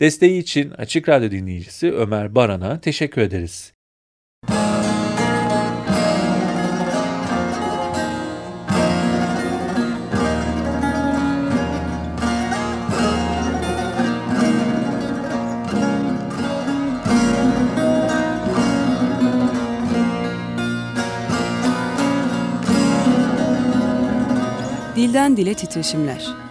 Desteği için Açık Radyo dinleyicisi Ömer Baran'a teşekkür ederiz. Dilden Dile Titreşimler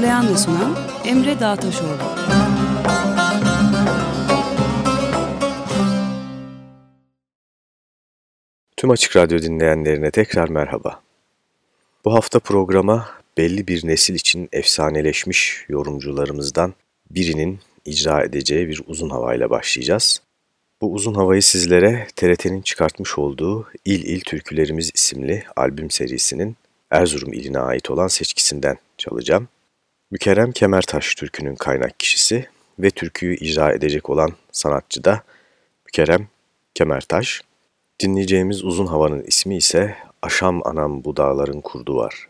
Hazırlayan ve sunan Emre Dağtaşoğlu. Tüm Açık Radyo dinleyenlerine tekrar merhaba. Bu hafta programa belli bir nesil için efsaneleşmiş yorumcularımızdan birinin icra edeceği bir uzun havayla başlayacağız. Bu uzun havayı sizlere TRT'nin çıkartmış olduğu İl İl Türkülerimiz isimli albüm serisinin Erzurum iline ait olan seçkisinden çalacağım. Mükerrem Kemertaş türkünün kaynak kişisi ve türküyü icra edecek olan sanatçı da Mükerrem Kemertaş. Dinleyeceğimiz uzun havanın ismi ise Aşam Anam Bu Dağların Kurdu Var.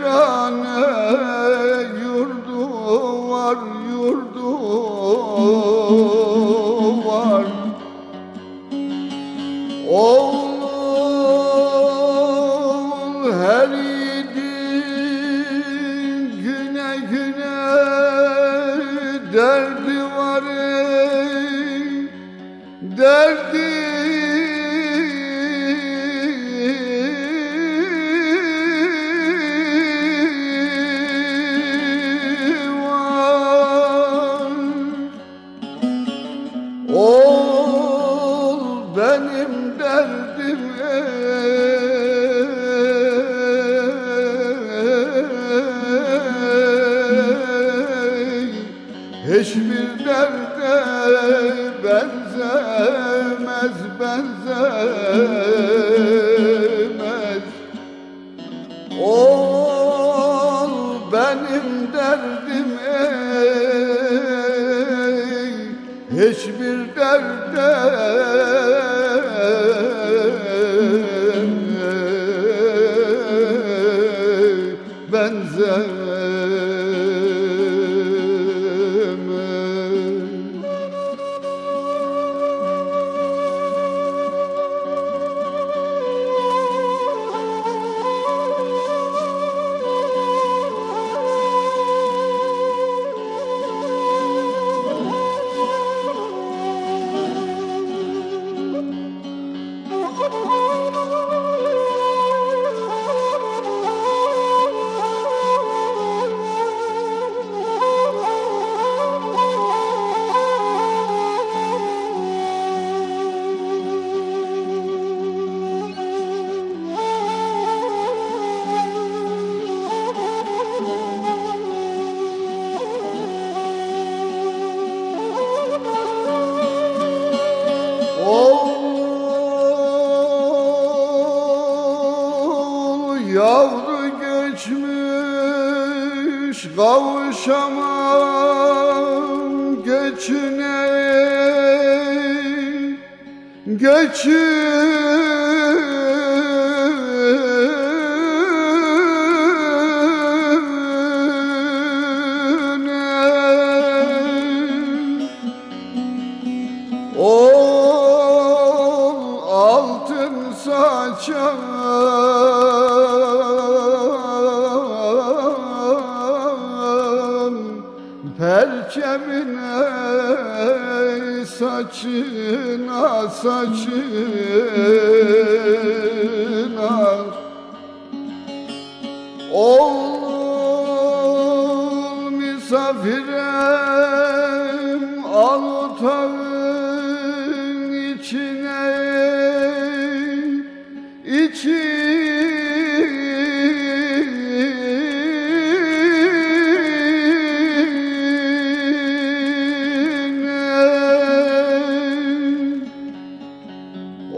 Pirane yurdu var yurdu.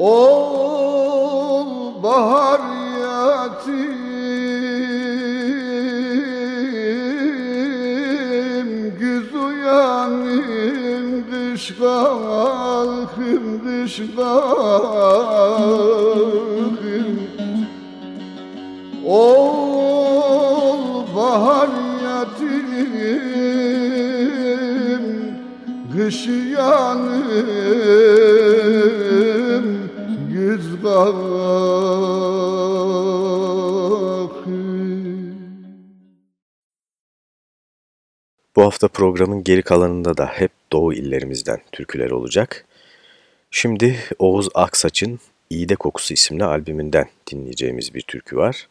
Oh! Hafta programın geri kalanında da hep doğu illerimizden türküler olacak. Şimdi Oğuz Aksaç'ın İğde Kokusu isimli albümünden dinleyeceğimiz bir türkü var.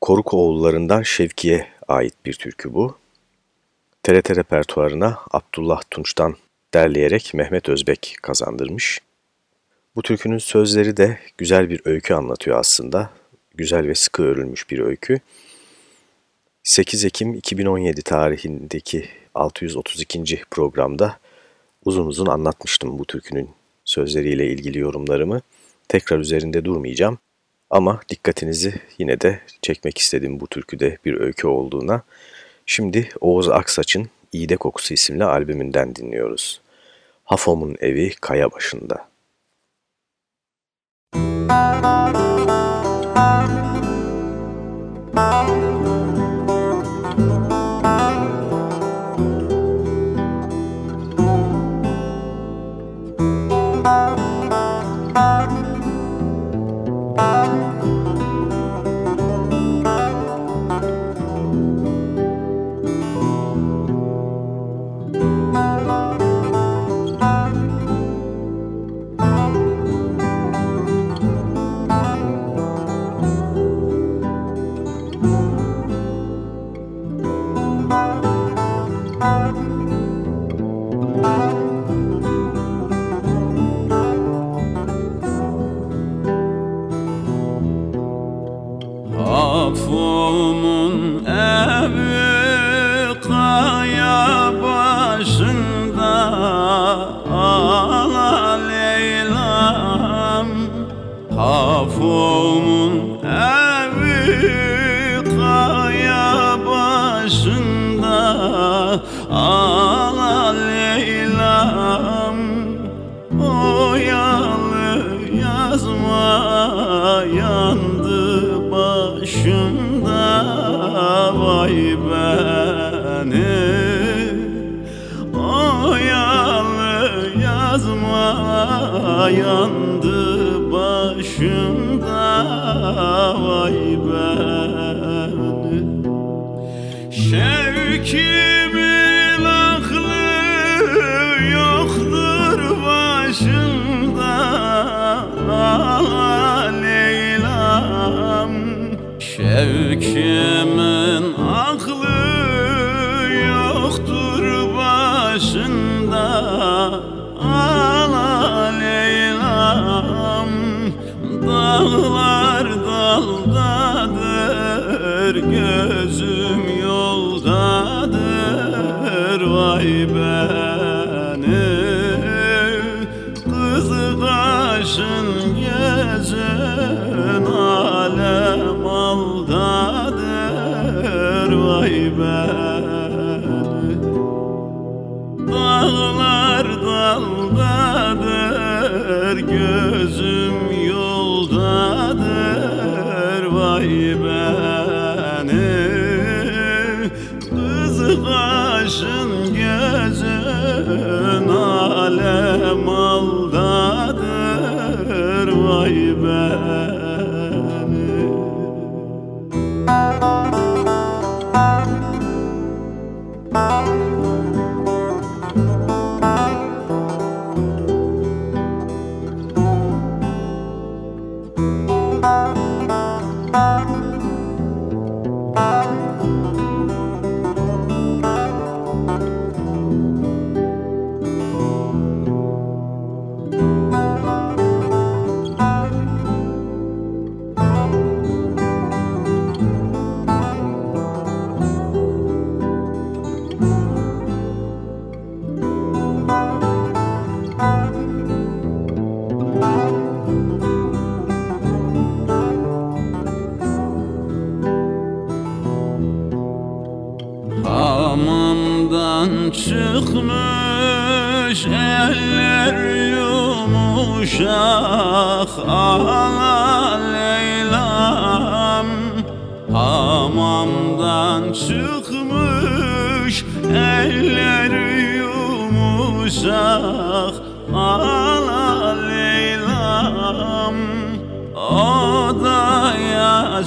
Koruk oğullarından Şevki'ye ait bir türkü bu. TRT repertuarına Abdullah Tunç'tan derleyerek Mehmet Özbek kazandırmış. Bu türkünün sözleri de güzel bir öykü anlatıyor aslında. Güzel ve sıkı örülmüş bir öykü. 8 Ekim 2017 tarihindeki 632. programda uzun uzun anlatmıştım bu türkünün sözleriyle ilgili yorumlarımı. Tekrar üzerinde durmayacağım ama dikkatinizi yine de çekmek istedim bu türküde bir öykü olduğuna. Şimdi Oğuz Aksaç'ın İğde Kokusu isimli albümünden dinliyoruz. Hafom'un evi kaya başında. Hafumun Dağlar daldadır Gözüm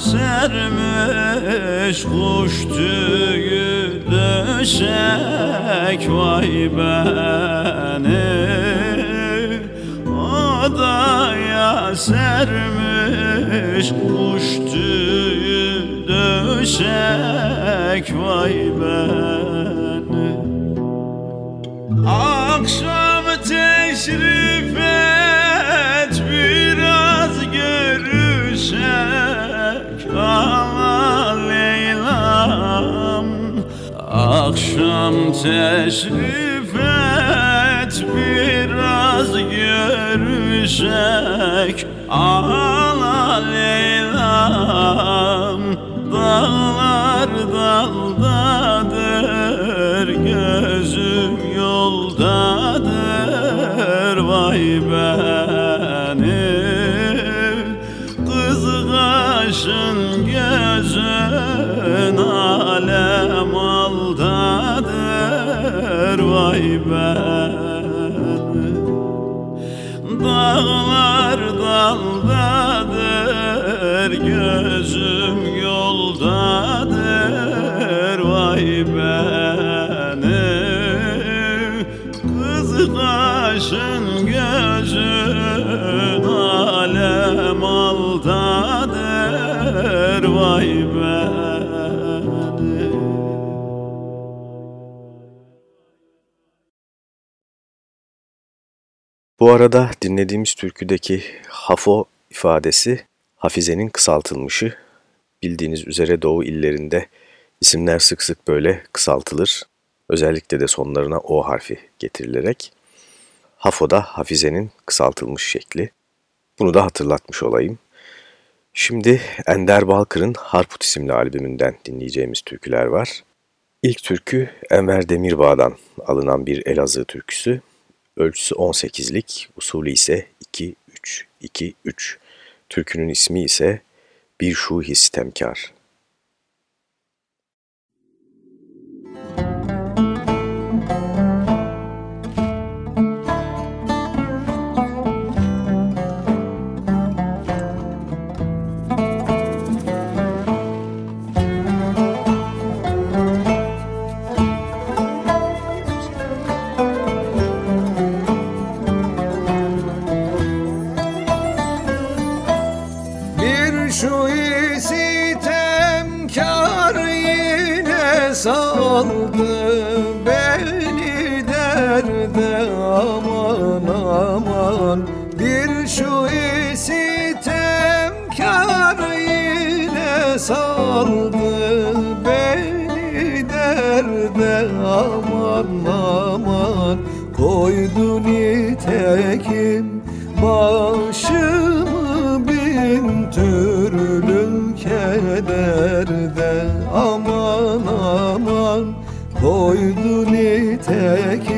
sermiş kuş tüyü döşek vay beni. Odaya sermiş kuş tüyü döşek vay beni Akşam teşrif et biraz görüşek Ağla Dağlar daldadır Bu arada dinlediğimiz türküdeki hafo ifadesi Hafize'nin kısaltılmışı. Bildiğiniz üzere Doğu illerinde isimler sık sık böyle kısaltılır. Özellikle de sonlarına O harfi getirilerek. Hafo da Hafize'nin kısaltılmış şekli. Bunu da hatırlatmış olayım. Şimdi Ender Balkır'ın Harput isimli albümünden dinleyeceğimiz türküler var. İlk türkü Enver Demirbağ'dan alınan bir Elazığ türküsü. Ölçüsü 18'lik, usulü ise 2-3-2-3. Türkünün ismi ise Bir Şu Histemkar. Aman aman Bir şu sitemkar yine saldı beni derde. Aman aman Koydu nitekim başımı bin türlü kederde. Aman aman koydu nitekim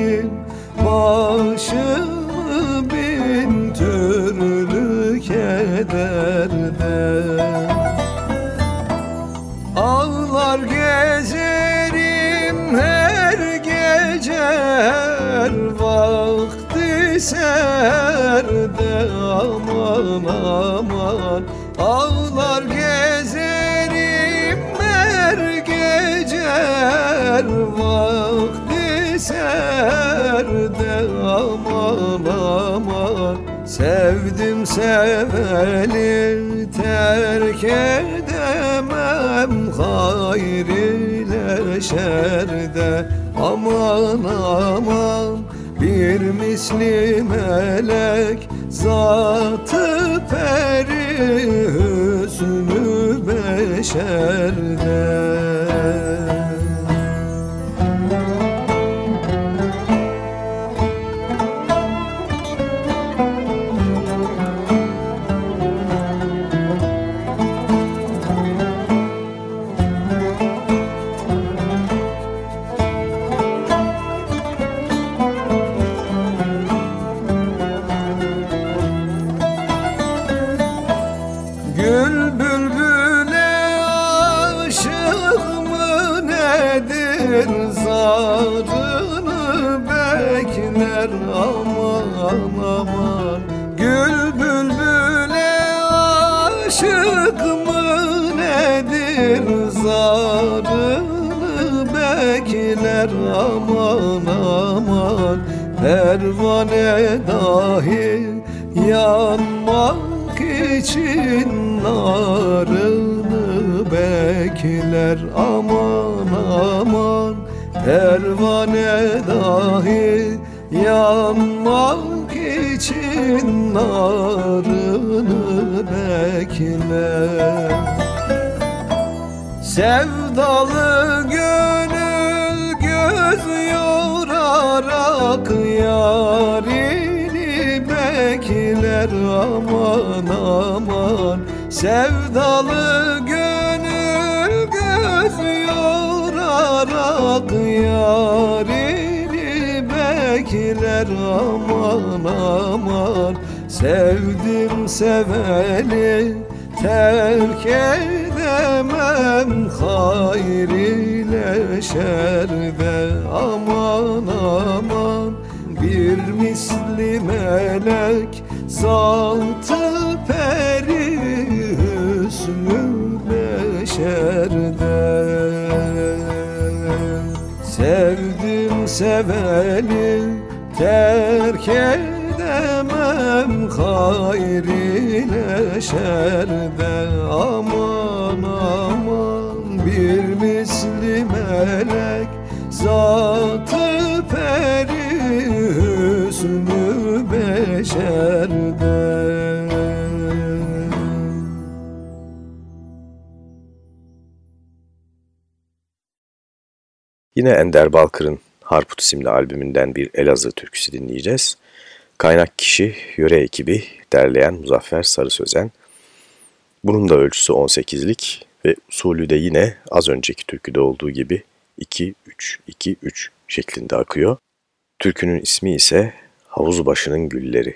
vakti serde aman aman. Ağlar gezerim her gece her vakti serde aman aman. Sevdim seveni terk edemem hayır ile şerde Aman aman bir misli melek Zatı peri hüsnü beşerde seveni terk edemem hayır ile şerde aman aman bir misli melek zatı peri hüsnü beşerde. Yine Ender Balkır'ın Harput isimli albümünden bir Elazığ türküsü dinleyeceğiz. Kaynak kişi, yöre ekibi, derleyen Muzaffer Sarı Sözen. Bunun da ölçüsü 18'lik ve usulü de yine az önceki türküde olduğu gibi 2-3-2-3 şeklinde akıyor. Türkünün ismi ise Havuz Başının Gülleri.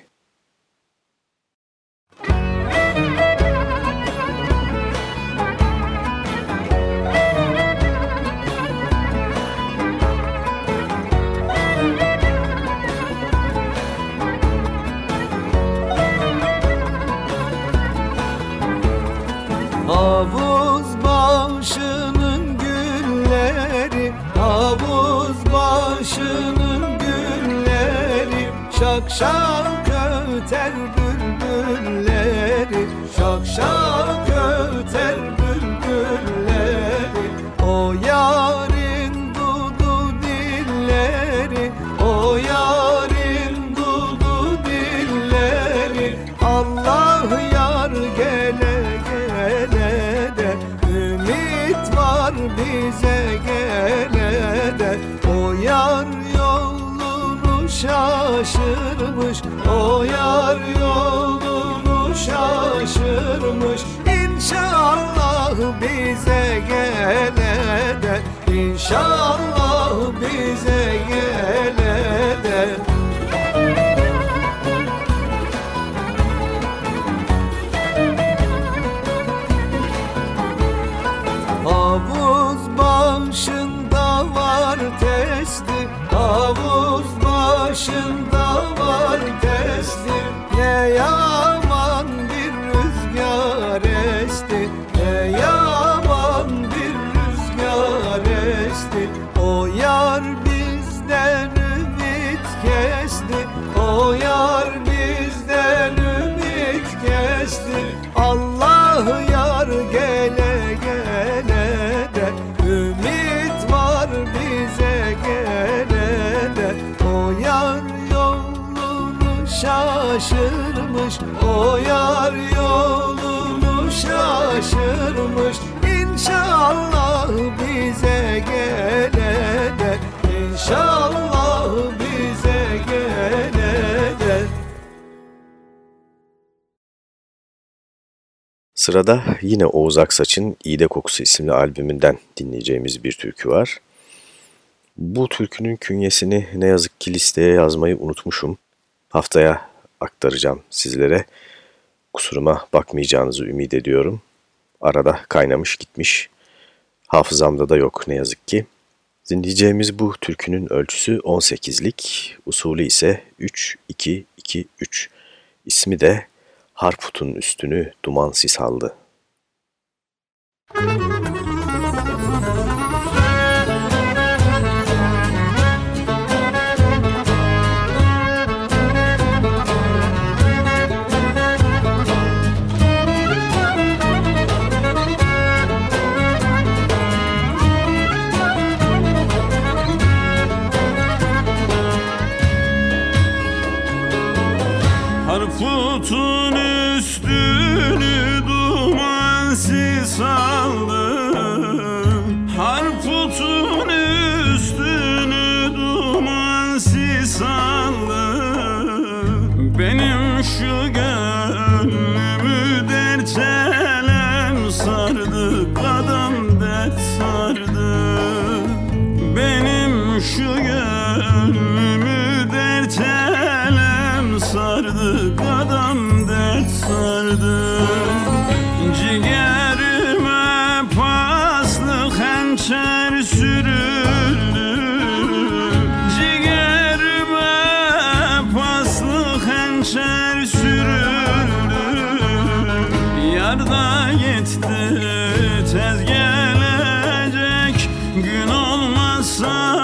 Şak şak öter bülbülleri Şak şak O yar yolunu şaşırmış. İnşallah bize gele İnşallah Sırada yine Oğuz Aksaç'ın İğde Kokusu isimli albümünden dinleyeceğimiz bir türkü var. Bu türkünün künyesini ne yazık ki listeye yazmayı unutmuşum. Haftaya aktaracağım sizlere. Kusuruma bakmayacağınızı ümit ediyorum. Arada kaynamış gitmiş. Hafızamda da yok ne yazık ki. Dinleyeceğimiz bu türkünün ölçüsü 18'lik, usulü ise 3-2-2-3. İsmi de Harput'un üstünü duman sis aldı. Müzik gün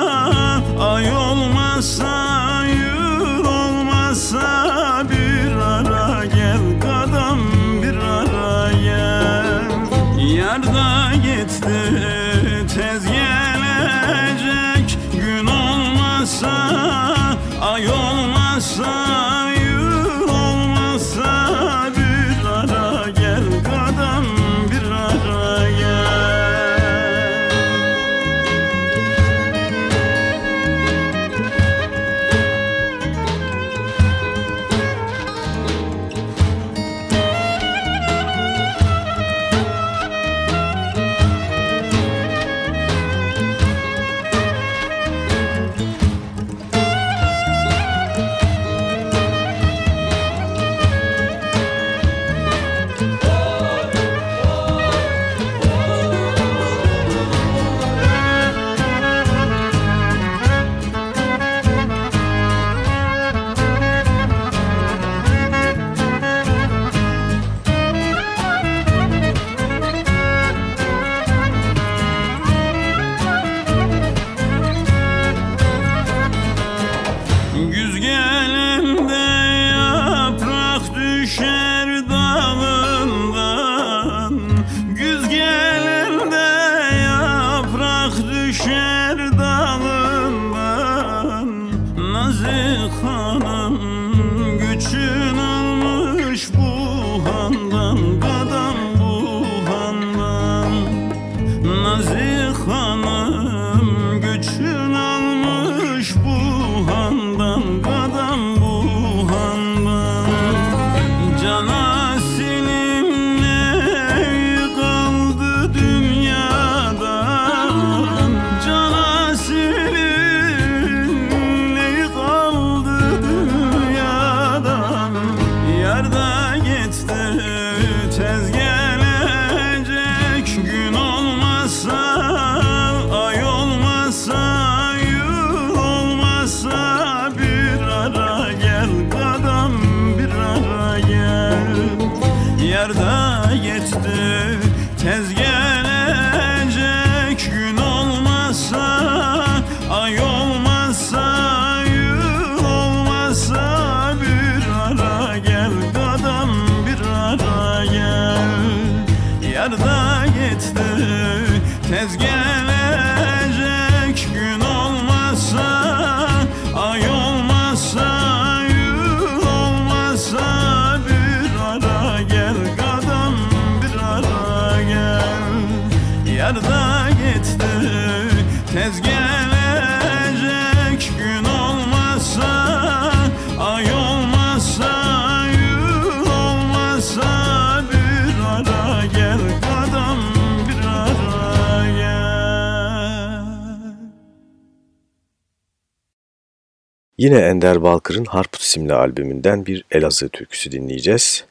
Yine Ender Balkır'ın Harput isimli albümünden bir Elazığ türküsü dinleyeceğiz.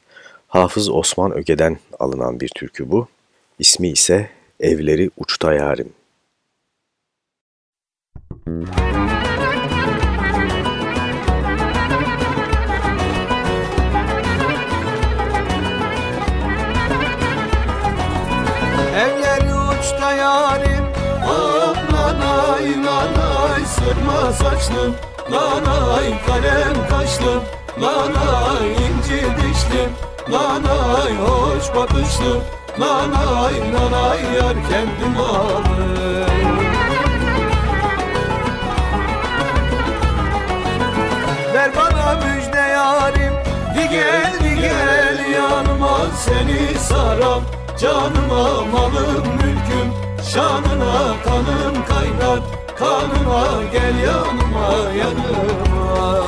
Hafız Osman Öge'den alınan bir türkü bu. İsmi ise Evleri Uçta Yarim. Evleri uçta Nanay kalem kaşlım Nanay inci dişlim Nanay hoş bakışlım Nanay nanay yar kendim alım Ver bana müjde yarim Bir gel bir gel yanıma seni saram. Canıma malım mülküm Şanına kanım kaynar Kanıma gel yanıma yanıma.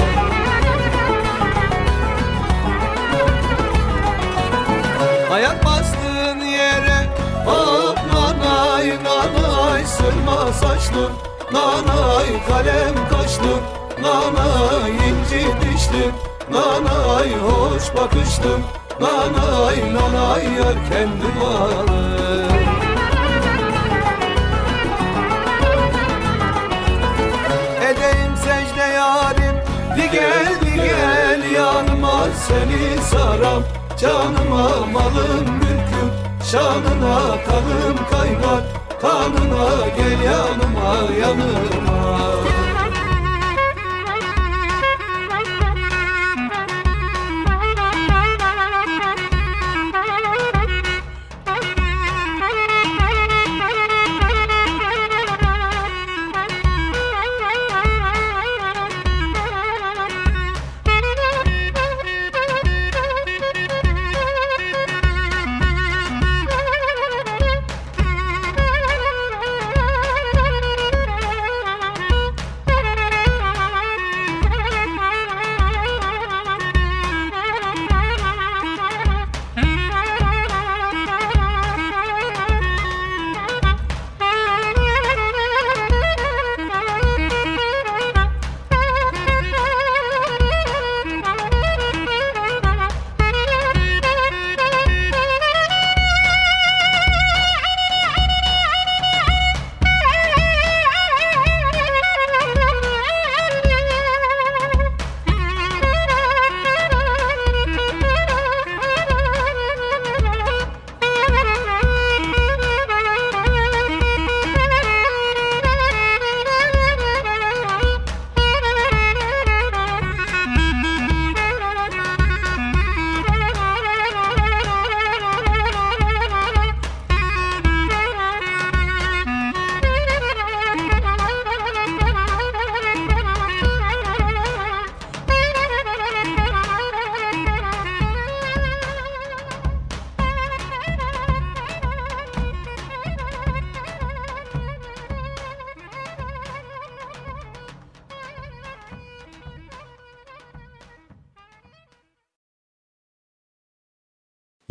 Ayak bastığın yere Hop nanay nanay Sırma saçlım Nanay kalem kaşlım Nanay inci dişlim Nanay hoş bakışlım Nanay nanay yar kendim alım seni saram. Canıma malım mülküm Şanına kanım kaynar. Kanına gel yanıma yanıma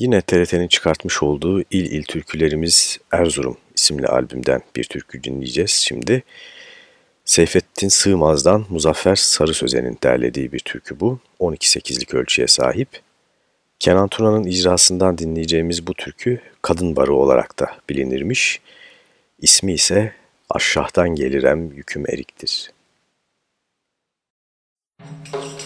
Yine TRT'nin çıkartmış olduğu İl İl Türkülerimiz Erzurum isimli albümden bir türkü dinleyeceğiz şimdi. Seyfettin Sığmaz'dan Muzaffer Sarı Sözen'in derlediği bir türkü bu. 12-8'lik ölçüye sahip. Kenan Tuna'nın icrasından dinleyeceğimiz bu türkü kadın barı olarak da bilinirmiş. İsmi ise Aşşah'tan gelirem yüküm eriktir. Müzik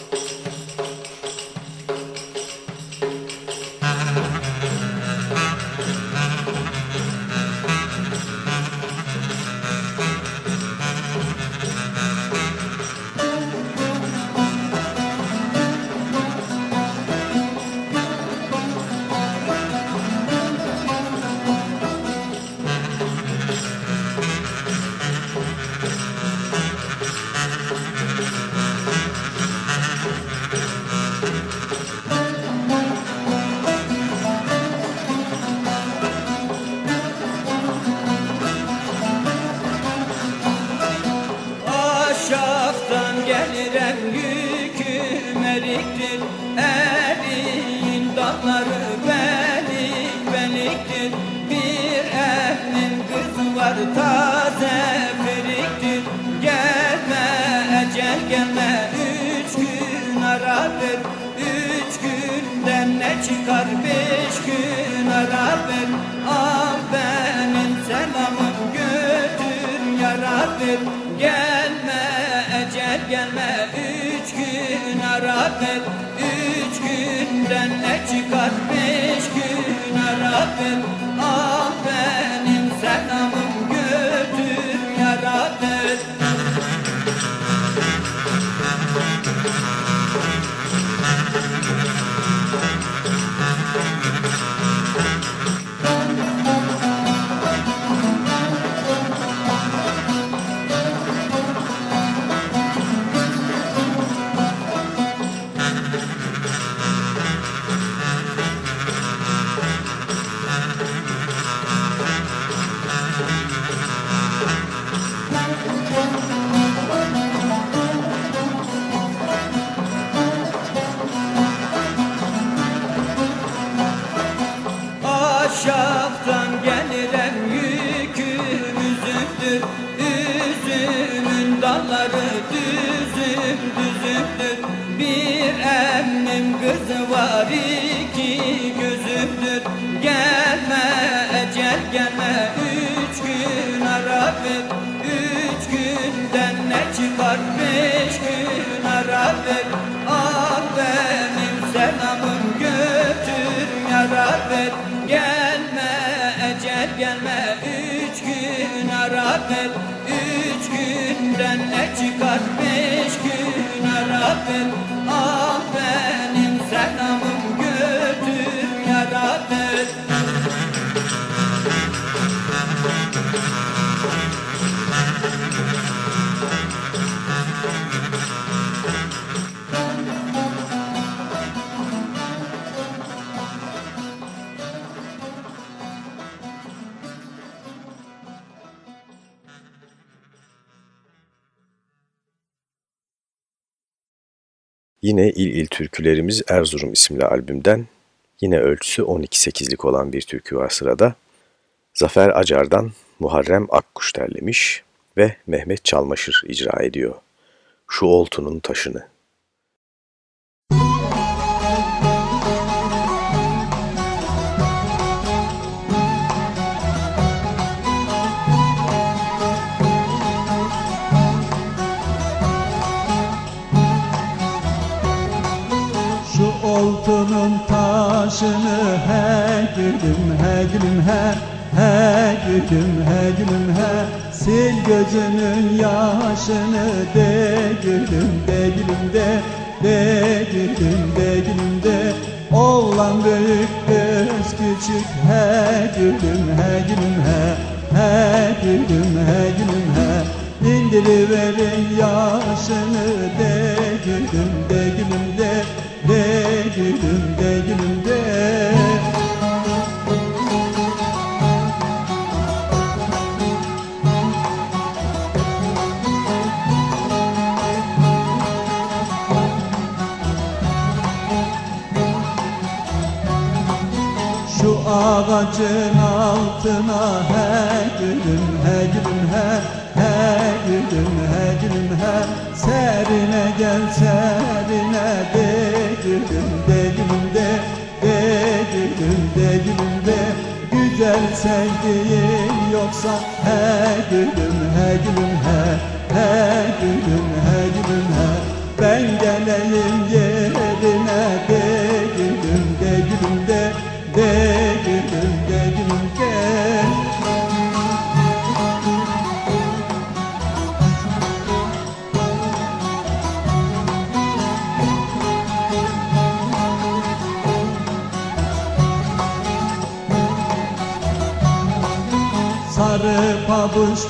ara ver iki gözümdür Gelme ecel gelme üç gün ara ver Üç günden ne çıkar beş gün ara ver Ah benim selamım götür yara ver Gelme ecel gelme üç gün ara ver Üç günden ne çıkar beş gün ara ver Ah Yine İl İl Türkülerimiz Erzurum isimli albümden yine ölçüsü 12-8'lik olan bir türkü var sırada. Zafer Acar'dan Muharrem Akkuş derlemiş ve Mehmet Çalmaşır icra ediyor. Şu oltunun taşını. He he gülüm he gülüm he. Sil gözünün yaşını de gülüm de gülüm de De gülüm de gülüm de. Oğlan büyük kız küçük he gülüm he gülüm he. He gülüm he gülüm he. İndiriverin yaşını de gülüm de gülüm de de gülüm ağacın altına he gülüm he gülüm he He gülüm he gülüm he Serine gel serine de gülüm de gülüm de De gülüm de gülüm de. Güzel sevdiğin yoksa he gülüm he gülüm he He gülüm he gülüm he Ben geleyim yerine de gülüm de gülüm de De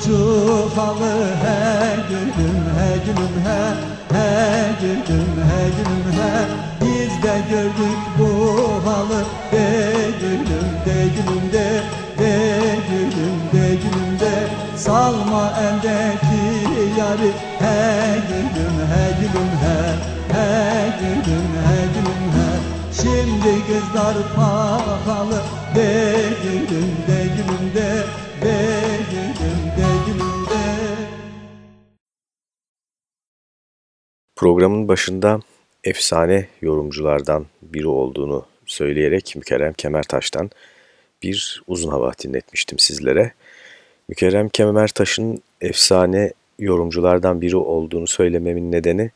pabuççu halı he gülüm he gülüm he He gülüm he gülüm he. Biz de gördük bu halı de gülüm de gülüm de De gülüm de gülüm de. Salma eldeki yari he gülüm he gülüm he He gülüm he gülüm he. Şimdi kızlar pahalı de gülüm de gülüm de de Programın başında efsane yorumculardan biri olduğunu söyleyerek Mükerrem Kemertaş'tan bir uzun hava dinletmiştim sizlere. Mükerrem Kemertaş'ın efsane yorumculardan biri olduğunu söylememin nedeni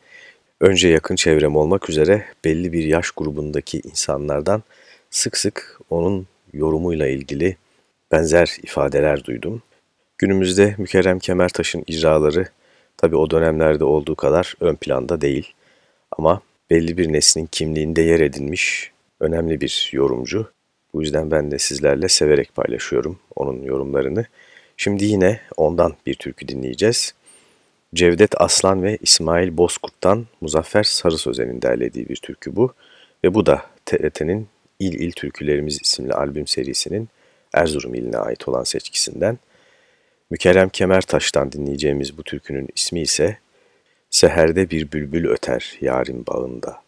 önce yakın çevrem olmak üzere belli bir yaş grubundaki insanlardan sık sık onun yorumuyla ilgili benzer ifadeler duydum. Günümüzde Mükerrem Kemertaş'ın icraları tabi o dönemlerde olduğu kadar ön planda değil ama belli bir neslin kimliğinde yer edinmiş önemli bir yorumcu. Bu yüzden ben de sizlerle severek paylaşıyorum onun yorumlarını. Şimdi yine ondan bir türkü dinleyeceğiz. Cevdet Aslan ve İsmail Bozkurt'tan Muzaffer Sarı Sözen'in derlediği bir türkü bu. Ve bu da TRT'nin İl İl Türkülerimiz isimli albüm serisinin Erzurum iline ait olan seçkisinden. Mükerrem Kemertaş'tan dinleyeceğimiz bu türkünün ismi ise Seherde bir bülbül öter yarim bağında.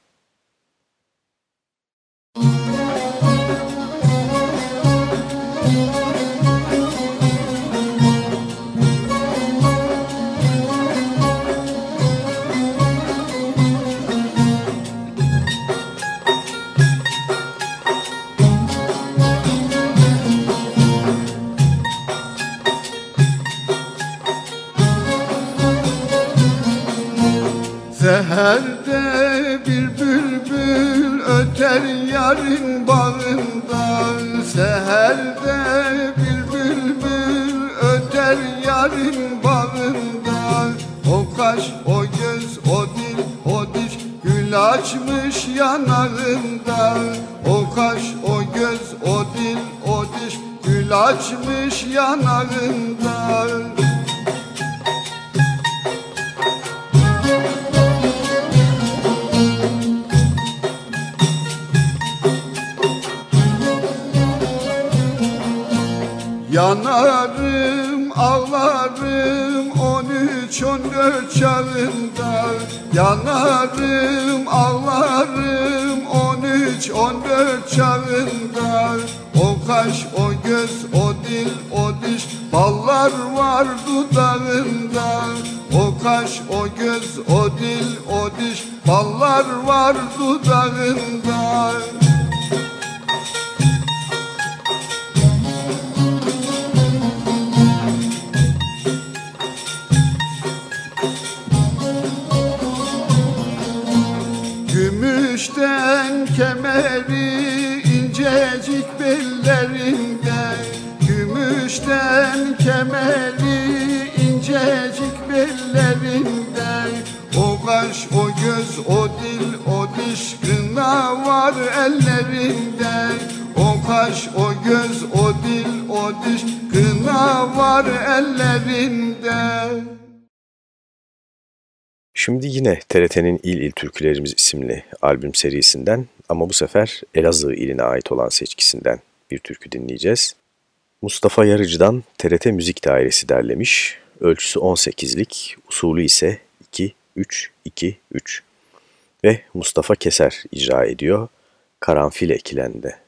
Seherde bir bülbül öter yarın bağında? Seherde bir bülbül öter yarın bağında? O kaş, o göz, o dil, o diş Gül açmış yanağında. O kaş, o göz, o dil, o diş Gül açmış yanağında Yanarım, ağlarım on üç on dört çağında. Yanarım, ağlarım on üç on dört çağında. O kaş, o göz, o dil, o diş Ballar var dudağında. O kaş, o göz, o dil, o diş Ballar var dudağında Gümüşten kemeri incecik bellerinde O kaş, o göz, o dil, o diş Kına var ellerinde O kaş, o göz, o dil, o diş Kına var ellerinde Şimdi yine TRT'nin İl İl Türkülerimiz isimli albüm serisinden ama bu sefer Elazığ iline ait olan seçkisinden bir türkü dinleyeceğiz. Mustafa Yarıcı'dan TRT Müzik Dairesi derlemiş. Ölçüsü 18'lik, usulü ise 2-3-2-3 ve Mustafa Keser icra ediyor Karanfil Ekilen'de.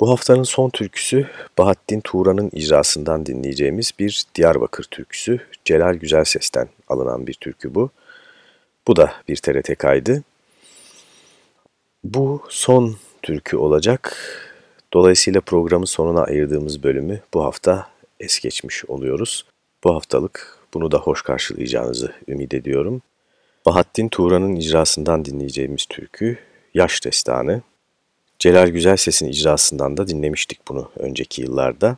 Bu haftanın son türküsü Bahattin Tuğra'nın icrasından dinleyeceğimiz bir Diyarbakır türküsü. Celal Güzelses'ten alınan bir türkü bu. Bu da bir TRT kaydı. Bu son türkü olacak. Dolayısıyla programın sonuna ayırdığımız bölümü bu hafta es geçmiş oluyoruz. Bu haftalık bunu da hoş karşılayacağınızı ümit ediyorum. Bahattin Tuğra'nın icrasından dinleyeceğimiz türkü Yaş Destanı. Celal Güzelses'in icrasından da dinlemiştik bunu önceki yıllarda.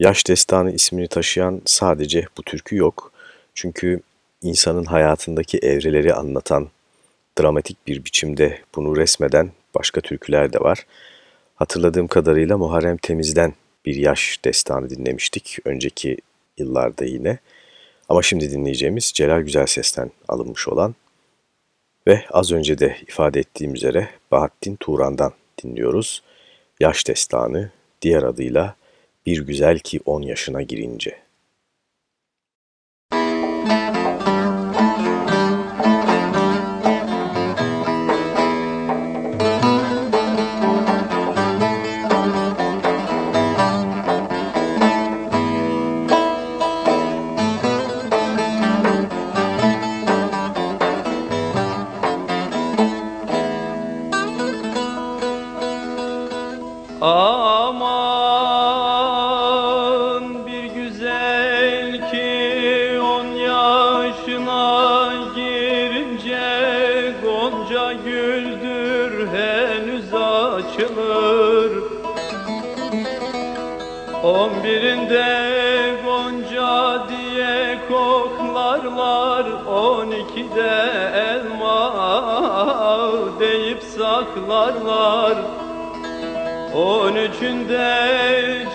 Yaş Destanı ismini taşıyan sadece bu türkü yok. Çünkü insanın hayatındaki evreleri anlatan dramatik bir biçimde bunu resmeden başka türküler de var. Hatırladığım kadarıyla Muharrem Temiz'den bir yaş destanı dinlemiştik önceki yıllarda yine. Ama şimdi dinleyeceğimiz Celal Güzelses'ten alınmış olan ve az önce de ifade ettiğim üzere Bahattin Turan'dan dinliyoruz. Yaş Destanı, diğer adıyla Bir Güzel Ki 10 Yaşına Girince. Açılır. On birinde gonca diye koklarlar On ikide elma deyip saklarlar. On üçünde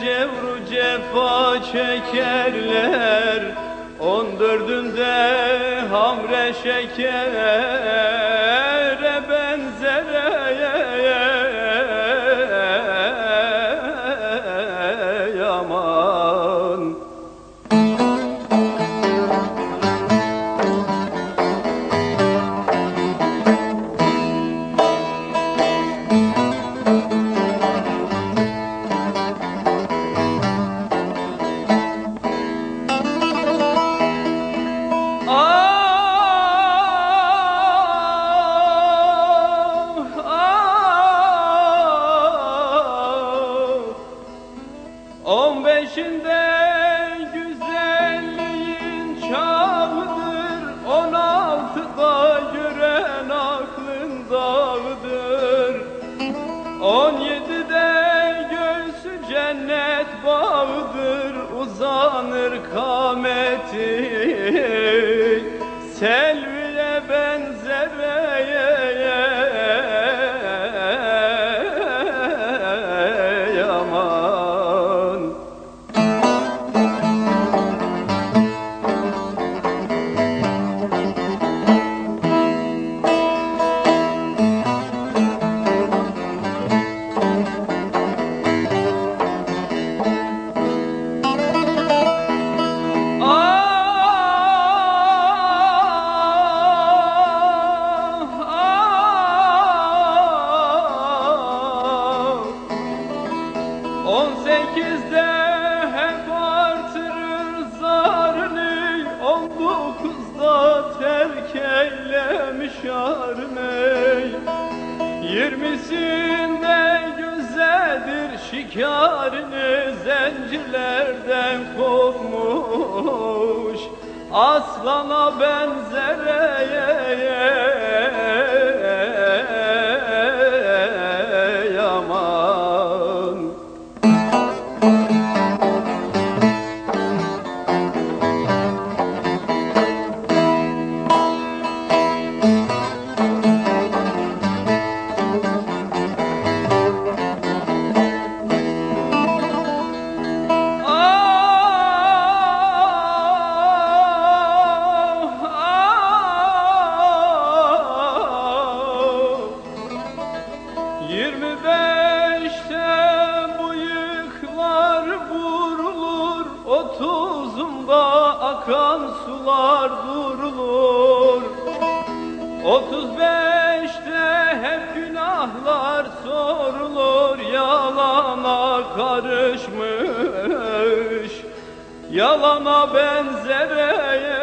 cevru cefa çekerler On dördünde hamre şekere karışmış. Yalana benzereye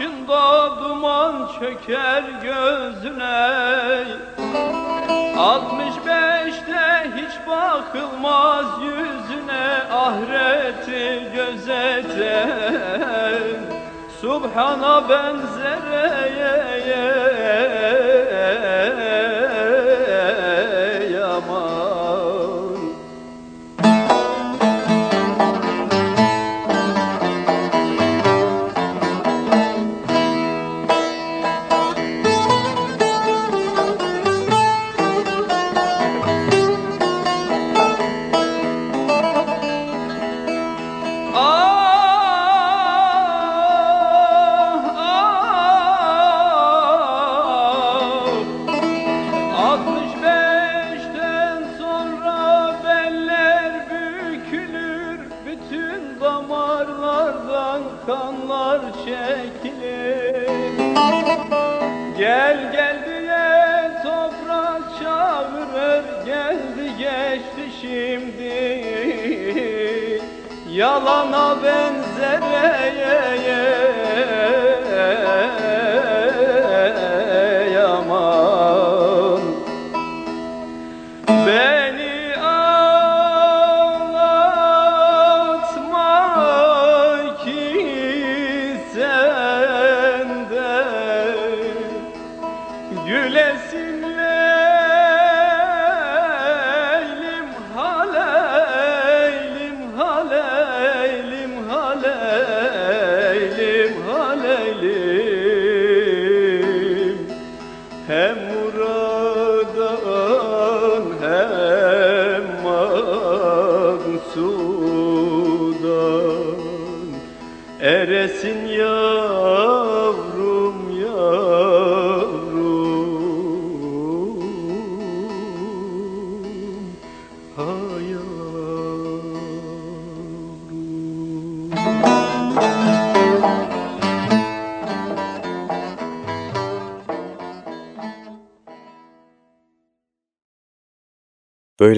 başında duman çöker gözüne. 65'te hiç bakılmaz yüzüne ahireti gözeten Subhana benzereye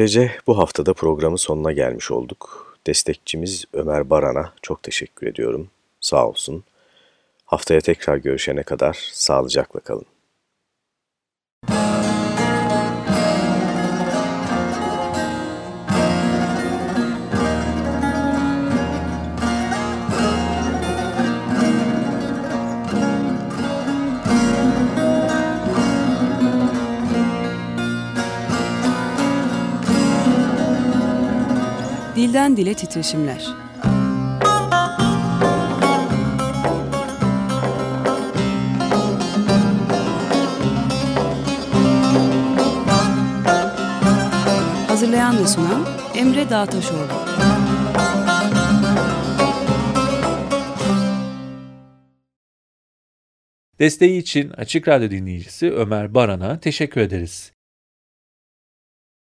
Böylece bu haftada programın sonuna gelmiş olduk. Destekçimiz Ömer Baran'a çok teşekkür ediyorum. Sağ olsun. Haftaya tekrar görüşene kadar sağlıcakla kalın. Dilden dile titreşimler. Hazırlayan ve sunan Emre Dağtaşoğlu. Desteği için Açık Radyo dinleyicisi Ömer Baran'a teşekkür ederiz.